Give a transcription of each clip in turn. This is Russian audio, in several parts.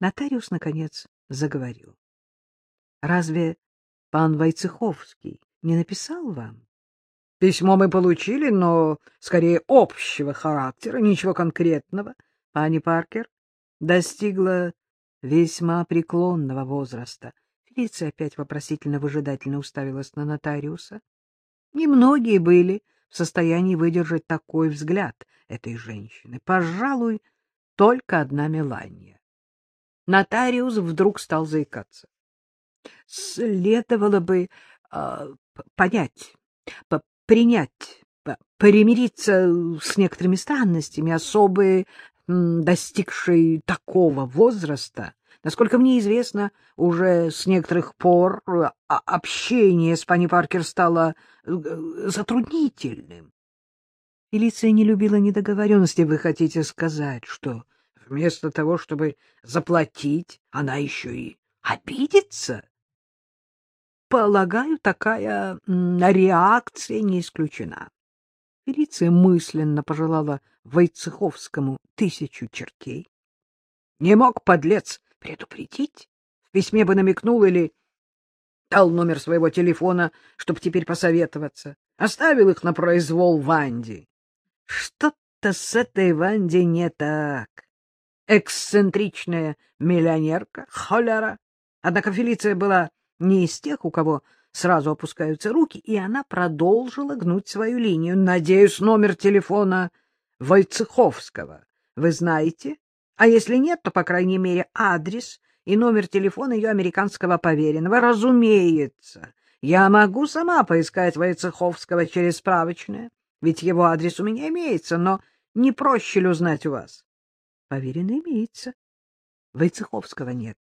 Нотариус, наконец, заговорил. — Разве пан Войцеховский не написал вам? — Письмо мы получили, но скорее общего характера, ничего конкретного. Пани Паркер достигла весьма преклонного возраста. Фелиция опять вопросительно-выжидательно уставилась на нотариуса. Немногие были в состоянии выдержать такой взгляд этой женщины. Пожалуй, только одна Мелания. Нотариус вдруг стал заикаться. Следовало бы э, понять, принять, примириться с некоторыми странностями, особые, достигшие такого возраста, Насколько мне известно, уже с некоторых пор а, общение с пани Паркер стало э, затруднительным. Фелиция не любила недоговоренности. Вы хотите сказать, что вместо того, чтобы заплатить, она еще и обидится? Полагаю, такая реакция не исключена. Фелиция мысленно пожелала Войцеховскому тысячу чертей. Не мог, подлец, предупредить. В письме бы намекнул или дал номер своего телефона, чтобы теперь посоветоваться. Оставил их на произвол Ванди. Что-то с этой Ванди не так. Эксцентричная миллионерка, холера. Однако Фелиция была не из тех, у кого сразу опускаются руки, и она продолжила гнуть свою линию. Надеюсь, номер телефона Войцеховского вы знаете? А если нет, то, по крайней мере, адрес и номер телефона ее американского поверенного. Разумеется, я могу сама поискать Войцеховского через справочное, ведь его адрес у меня имеется, но не проще ли узнать у вас? Поверенный имеется. Войцеховского нет.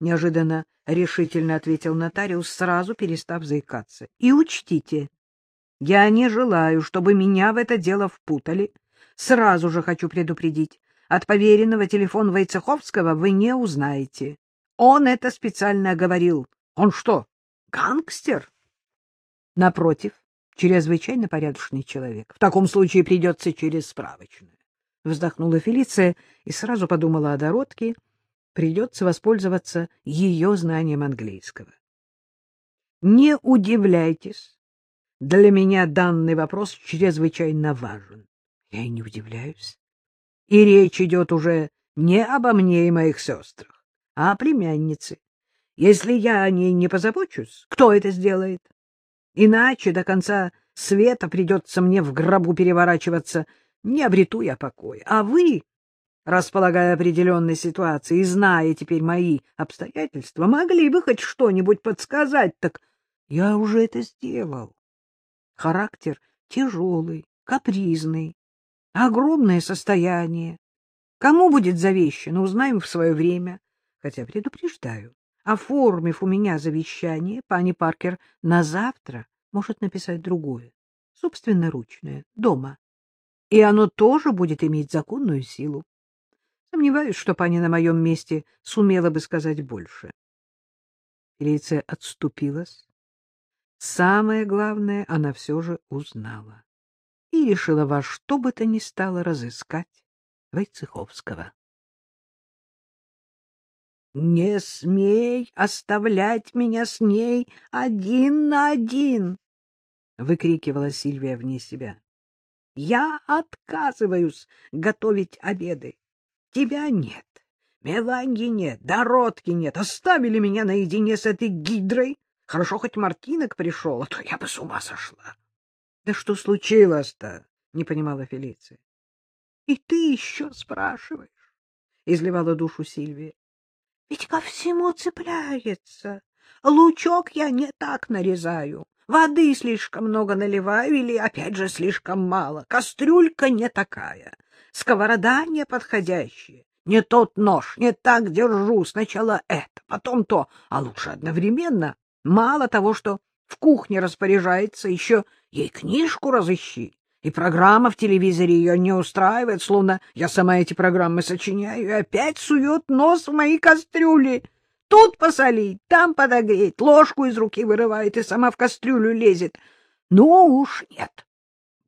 Неожиданно решительно ответил нотариус, сразу перестав заикаться. И учтите, я не желаю, чтобы меня в это дело впутали. Сразу же хочу предупредить. От поверенного телефон Войцеховского вы не узнаете. Он это специально говорил. Он что, гангстер? Напротив, чрезвычайно порядочный человек. В таком случае придется через справочную. Вздохнула Фелиция и сразу подумала о Доротке. Придется воспользоваться ее знанием английского. Не удивляйтесь. Для меня данный вопрос чрезвычайно важен. Я и не удивляюсь. И речь идет уже не обо мне и моих сестрах, а о племяннице. Если я о ней не позабочусь, кто это сделает? Иначе до конца света придется мне в гробу переворачиваться, не обрету я покоя. А вы, располагая определенной ситуацией и зная теперь мои обстоятельства, могли бы хоть что-нибудь подсказать, так я уже это сделал. Характер тяжелый, капризный, огромное состояние. Кому будет завещано, узнаем в свое время. Хотя предупреждаю, оформив у меня завещание, пани Паркер на завтра может написать другое, собственноручное, дома. И оно тоже будет иметь законную силу. Сомневаюсь, что пани на моем месте сумела бы сказать больше. Фелиция отступилась. Самое главное она все же узнала и решила во что бы то ни стало разыскать Войцеховского. — Не смей оставлять меня с ней один на один! — выкрикивала Сильвия вне себя. — Я отказываюсь готовить обеды. Тебя нет, Меланьи нет, Дородки нет. Оставили меня наедине с этой гидрой. Хорошо, хоть Мартинок пришел, а то я бы с ума сошла. Да что случилось-то? Не понимала Фелиция. И ты еще спрашиваешь? Изливала душу Сильвия. Ведь ко всему цепляется. Лучок я не так нарезаю. Воды слишком много наливаю или, опять же, слишком мало. Кастрюлька не такая. Сковорода не подходящая. Не тот нож, не так держу. Сначала это, потом то, а лучше одновременно. Мало того, что в кухне распоряжается, еще ей книжку разыщи. И программа в телевизоре ее не устраивает, словно я сама эти программы сочиняю, и опять сует нос в мои кастрюли. Тут посолить, там подогреть, ложку из руки вырывает и сама в кастрюлю лезет. Ну уж нет.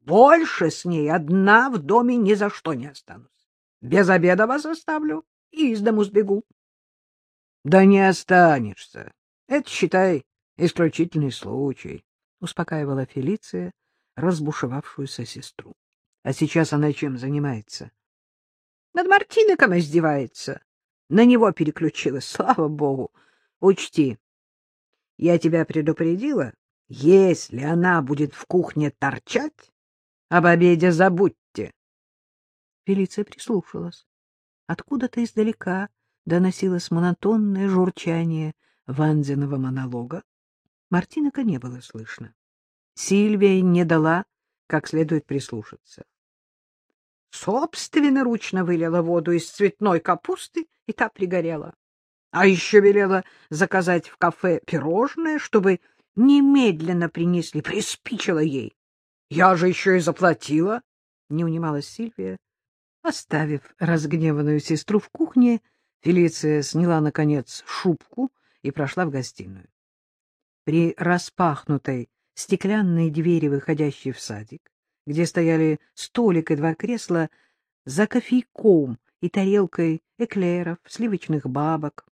Больше с ней одна в доме ни за что не останусь. Без обеда вас оставлю и из дому сбегу. — Да не останешься. Это, считай, исключительный случай, — успокаивала Фелиция разбушевавшуюся сестру. — А сейчас она чем занимается? — Над Мартиником издевается. На него переключилась, слава богу. Учти, я тебя предупредила, если она будет в кухне торчать, об обеде забудьте. Фелиция прислушалась. Откуда-то издалека доносилось монотонное журчание Ванзиного монолога. Мартиника не было слышно. Сильвия не дала как следует прислушаться. Собственноручно вылила воду из цветной капусты, и та пригорела. А еще велела заказать в кафе пирожное, чтобы немедленно принесли, приспичила ей. Я же еще и заплатила, — не унималась Сильвия. Оставив разгневанную сестру в кухне, Фелиция сняла, наконец, шубку и прошла в гостиную. При распахнутой стеклянной двери, выходящей в садик, где стояли столик и два кресла, за кофейком и тарелкой эклеров, сливочных бабок,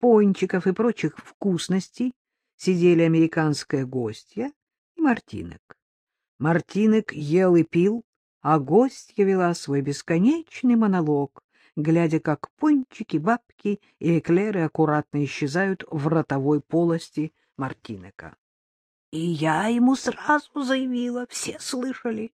пончиков и прочих вкусностей сидели американская гостья и Мартинек. Мартинек ел и пил, а гостья вела свой бесконечный монолог, глядя, как пончики, бабки и эклеры аккуратно исчезают в ротовой полости Мартинека. И я ему сразу заявила, все слышали.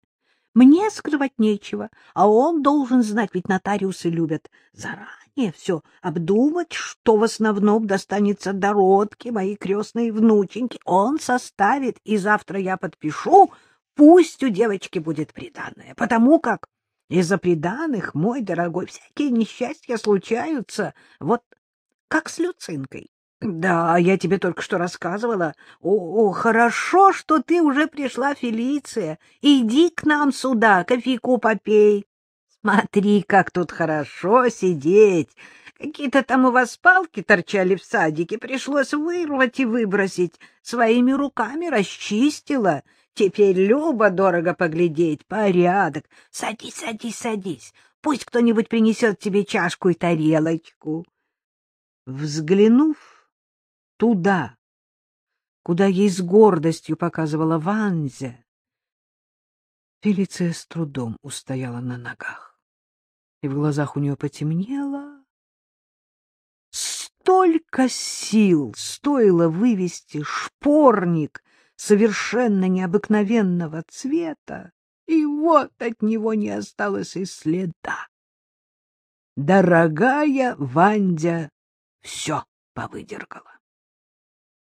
Мне скрывать нечего, а он должен знать, ведь нотариусы любят заранее все обдумать, что в основном достанется дородке моей крестной внученьки. Он составит, и завтра я подпишу, пусть у девочки будет приданное, потому как из-за приданных, мой дорогой, всякие несчастья случаются, вот как с Люцинкой. Да, я тебе только что рассказывала. О, хорошо, что ты уже пришла, Фелиция. Иди к нам сюда, кофейку попей. Смотри, как тут хорошо сидеть. Какие-то там у вас палки торчали в садике, пришлось вырвать и выбросить. Своими руками расчистила. Теперь любо дорого поглядеть, порядок. Садись, садись, садись. Пусть кто-нибудь принесет тебе чашку и тарелочку. Взглянув туда, куда ей с гордостью показывала Ванзя, Фелиция с трудом устояла на ногах, и в глазах у нее потемнело. Столько сил стоило вывести шпорник совершенно необыкновенного цвета, и вот от него не осталось и следа. Дорогая Вандя все повыдергала.